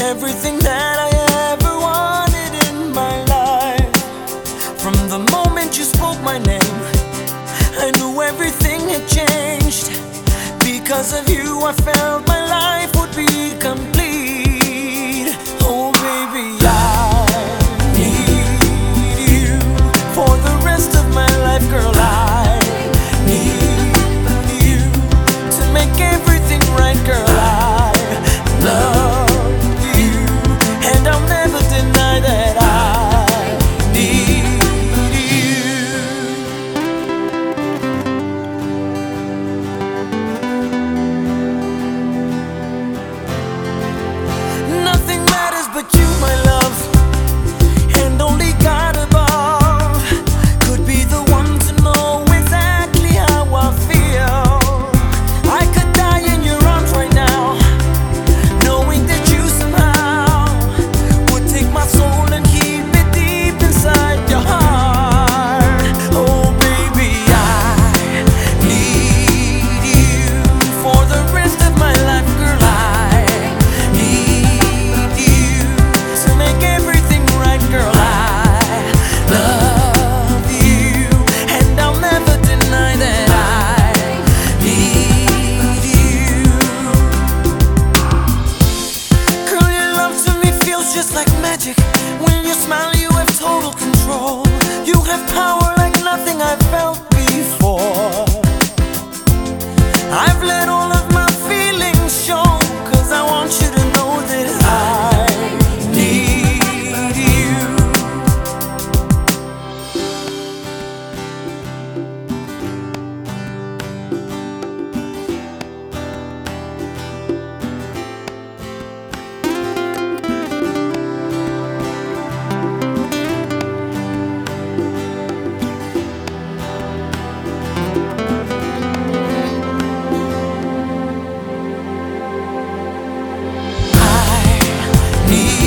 everything that I ever wanted in my life. From the moment you spoke my name, I knew everything had changed. Because of you, I felt my life would be complete. need